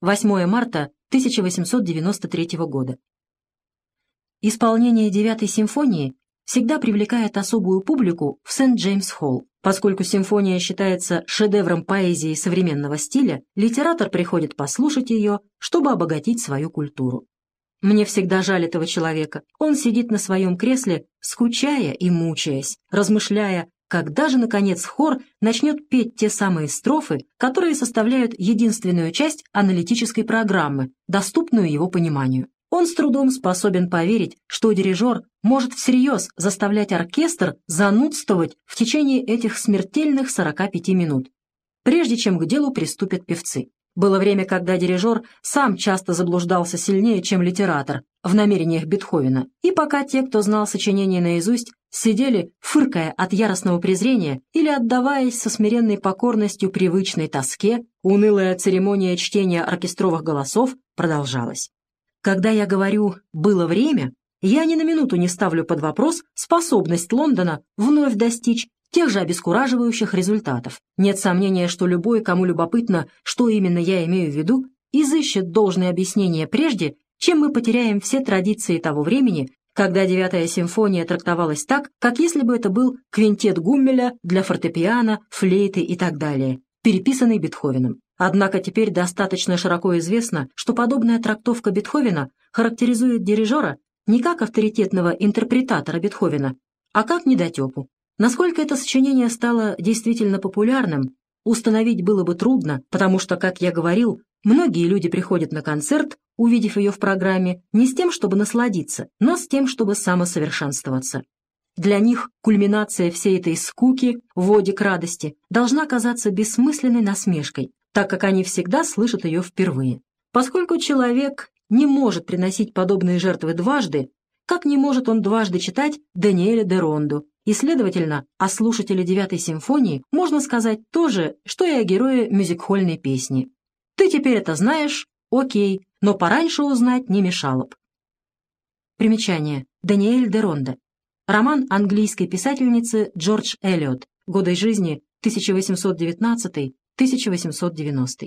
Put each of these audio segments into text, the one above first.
8 марта 1893 года. Исполнение девятой симфонии всегда привлекает особую публику в Сент-Джеймс-Холл. Поскольку симфония считается шедевром поэзии современного стиля, литератор приходит послушать ее, чтобы обогатить свою культуру. Мне всегда жаль этого человека. Он сидит на своем кресле, скучая и мучаясь, размышляя, когда же, наконец, хор начнет петь те самые строфы, которые составляют единственную часть аналитической программы, доступную его пониманию. Он с трудом способен поверить, что дирижер может всерьез заставлять оркестр занудствовать в течение этих смертельных 45 минут, прежде чем к делу приступят певцы. Было время, когда дирижер сам часто заблуждался сильнее, чем литератор, в намерениях Бетховена, и пока те, кто знал сочинение наизусть, сидели, фыркая от яростного презрения или отдаваясь со смиренной покорностью привычной тоске, унылая церемония чтения оркестровых голосов продолжалась. Когда я говорю «было время», я ни на минуту не ставлю под вопрос способность Лондона вновь достичь тех же обескураживающих результатов. Нет сомнения, что любой, кому любопытно, что именно я имею в виду, изыщет должное объяснение прежде, чем мы потеряем все традиции того времени, когда девятая симфония трактовалась так, как если бы это был квинтет Гуммеля для фортепиано, флейты и так далее, переписанный Бетховеном. Однако теперь достаточно широко известно, что подобная трактовка Бетховена характеризует дирижера не как авторитетного интерпретатора Бетховена, а как недотепу. Насколько это сочинение стало действительно популярным, установить было бы трудно, потому что, как я говорил, многие люди приходят на концерт, увидев ее в программе, не с тем, чтобы насладиться, но с тем, чтобы самосовершенствоваться. Для них кульминация всей этой скуки, воде к радости, должна казаться бессмысленной насмешкой, так как они всегда слышат ее впервые. Поскольку человек не может приносить подобные жертвы дважды, как не может он дважды читать Даниэля де Ронду, и, следовательно, о слушателе девятой симфонии можно сказать то же, что и о герое мюзикхольной песни. Ты теперь это знаешь, окей, но пораньше узнать не мешало б. Примечание. Даниэль де Ронда. Роман английской писательницы Джордж Эллиот. Годы жизни 1819 1890.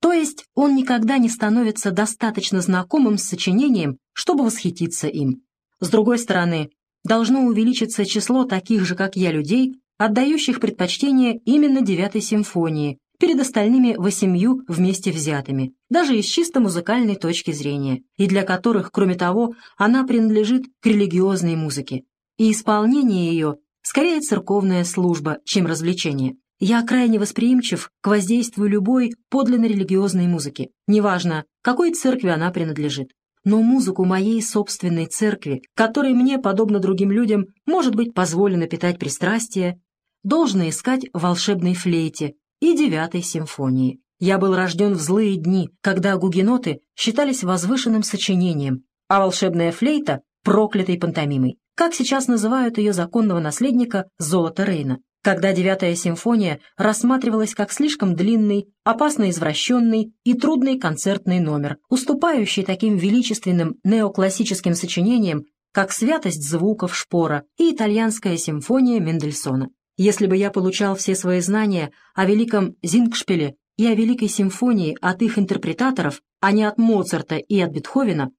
То есть он никогда не становится достаточно знакомым с сочинением, чтобы восхититься им. С другой стороны, должно увеличиться число таких же, как я, людей, отдающих предпочтение именно девятой симфонии перед остальными восемью вместе взятыми, даже из чисто музыкальной точки зрения, и для которых, кроме того, она принадлежит к религиозной музыке, и исполнение ее скорее церковная служба, чем развлечение. Я крайне восприимчив к воздействию любой подлинно религиозной музыки, неважно, какой церкви она принадлежит. Но музыку моей собственной церкви, которой мне, подобно другим людям, может быть позволено питать пристрастие, должно искать в волшебной флейте и девятой симфонии. Я был рожден в злые дни, когда гугеноты считались возвышенным сочинением, а волшебная флейта — проклятой пантомимой, как сейчас называют ее законного наследника Золота Рейна когда девятая симфония рассматривалась как слишком длинный, опасно извращенный и трудный концертный номер, уступающий таким величественным неоклассическим сочинениям, как «Святость звуков» Шпора и «Итальянская симфония» Мендельсона. Если бы я получал все свои знания о великом Зингшпиле и о великой симфонии от их интерпретаторов, а не от Моцарта и от Бетховена,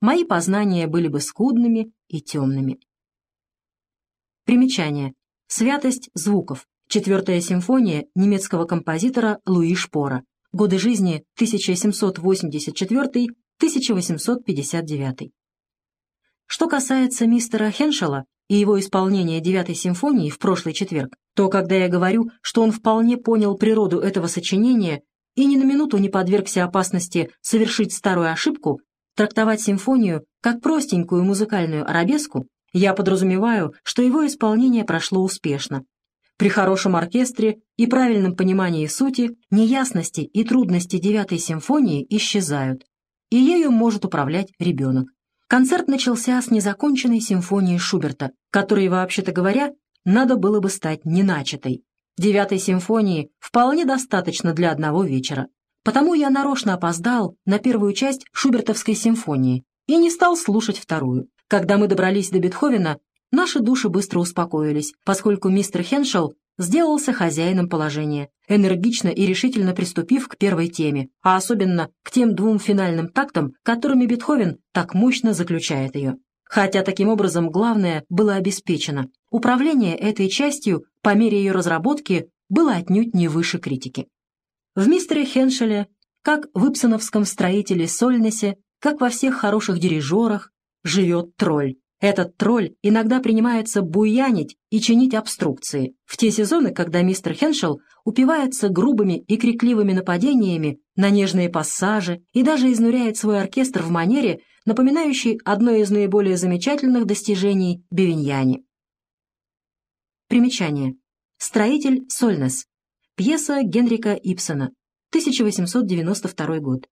мои познания были бы скудными и темными. Примечание. «Святость звуков», четвертая симфония немецкого композитора Луи Шпора, годы жизни 1784-1859. Что касается мистера Хеншела и его исполнения девятой симфонии в прошлый четверг, то когда я говорю, что он вполне понял природу этого сочинения и ни на минуту не подвергся опасности совершить старую ошибку, трактовать симфонию как простенькую музыкальную арабеску, я подразумеваю, что его исполнение прошло успешно. При хорошем оркестре и правильном понимании сути неясности и трудности девятой симфонии исчезают, и ею может управлять ребенок. Концерт начался с незаконченной симфонии Шуберта, которой, вообще-то говоря, надо было бы стать неначатой. Девятой симфонии вполне достаточно для одного вечера. Потому я нарочно опоздал на первую часть Шубертовской симфонии и не стал слушать вторую. Когда мы добрались до Бетховена, наши души быстро успокоились, поскольку мистер Хеншел сделался хозяином положения, энергично и решительно приступив к первой теме, а особенно к тем двум финальным тактам, которыми Бетховен так мощно заключает ее. Хотя таким образом главное было обеспечено. Управление этой частью по мере ее разработки было отнюдь не выше критики. В мистере Хеншеле, как в ипсоновском строителе Сольнесе, как во всех хороших дирижерах, живет тролль. Этот тролль иногда принимается буянить и чинить обструкции в те сезоны, когда мистер Хеншел упивается грубыми и крикливыми нападениями на нежные пассажи и даже изнуряет свой оркестр в манере, напоминающей одно из наиболее замечательных достижений Бивиньяни. Примечание. Строитель Сольнес. Пьеса Генрика Ипсона. 1892 год.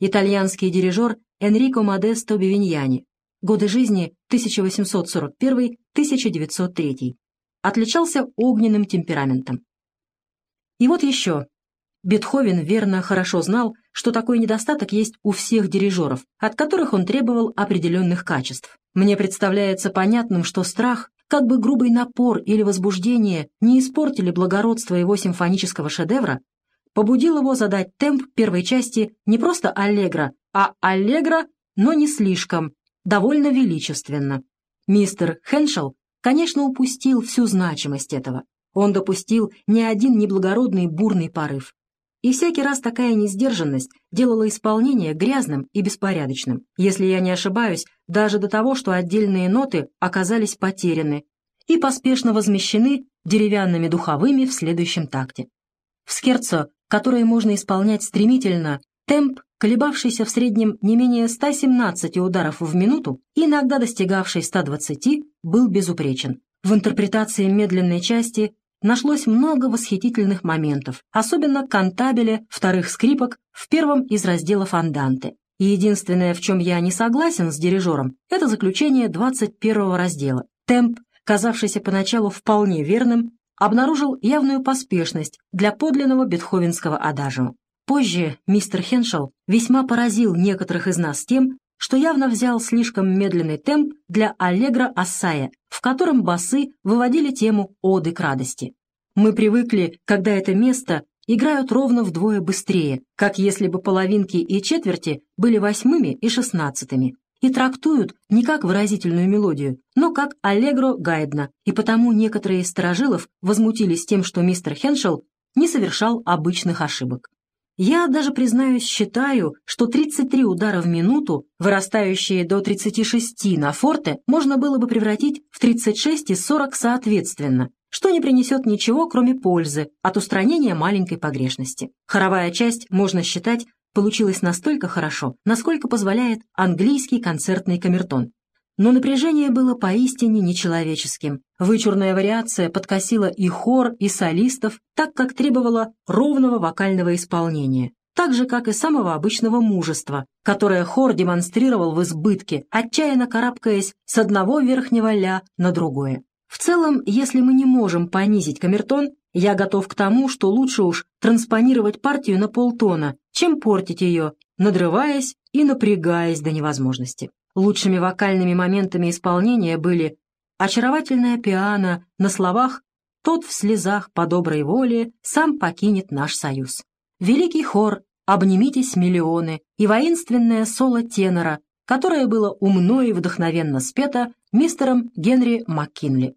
Итальянский дирижер Энрико Модесто Бивиньяни. Годы жизни 1841-1903. Отличался огненным темпераментом. И вот еще. Бетховен верно хорошо знал, что такой недостаток есть у всех дирижеров, от которых он требовал определенных качеств. Мне представляется понятным, что страх, как бы грубый напор или возбуждение не испортили благородство его симфонического шедевра, побудил его задать темп первой части не просто аллегро, а аллегро, но не слишком, довольно величественно. Мистер Хеншел, конечно, упустил всю значимость этого. Он допустил не один неблагородный бурный порыв. И всякий раз такая несдержанность делала исполнение грязным и беспорядочным, если я не ошибаюсь, даже до того, что отдельные ноты оказались потеряны и поспешно возмещены деревянными духовыми в следующем такте. В скерцо, которое можно исполнять стремительно, темп колебавшийся в среднем не менее 117 ударов в минуту, иногда достигавший 120, был безупречен. В интерпретации медленной части нашлось много восхитительных моментов, особенно кантабеле вторых скрипок в первом из разделов анданте. И единственное, в чем я не согласен с дирижером, это заключение 21 раздела. Темп, казавшийся поначалу вполне верным, обнаружил явную поспешность для подлинного бетховенского адажио. Позже мистер Хеншел весьма поразил некоторых из нас тем, что явно взял слишком медленный темп для аллегро ассая, в котором басы выводили тему оды к радости. Мы привыкли, когда это место играют ровно вдвое быстрее, как если бы половинки и четверти были восьмыми и шестнадцатыми, и трактуют не как выразительную мелодию, но как аллегро гайдна, и потому некоторые из сторожилов возмутились тем, что мистер Хеншел не совершал обычных ошибок. Я даже, признаюсь, считаю, что 33 удара в минуту, вырастающие до 36 на форте, можно было бы превратить в 36 и 40 соответственно, что не принесет ничего, кроме пользы от устранения маленькой погрешности. Хоровая часть, можно считать, получилась настолько хорошо, насколько позволяет английский концертный камертон. Но напряжение было поистине нечеловеческим. Вычурная вариация подкосила и хор, и солистов, так как требовала ровного вокального исполнения, так же, как и самого обычного мужества, которое хор демонстрировал в избытке, отчаянно карабкаясь с одного верхнего ля на другое. В целом, если мы не можем понизить камертон, я готов к тому, что лучше уж транспонировать партию на полтона, чем портить ее, надрываясь и напрягаясь до невозможности. Лучшими вокальными моментами исполнения были очаровательная пиано на словах «Тот в слезах по доброй воле сам покинет наш союз». Великий хор «Обнимитесь, миллионы» и воинственное соло тенора, которое было умно и вдохновенно спето мистером Генри МакКинли.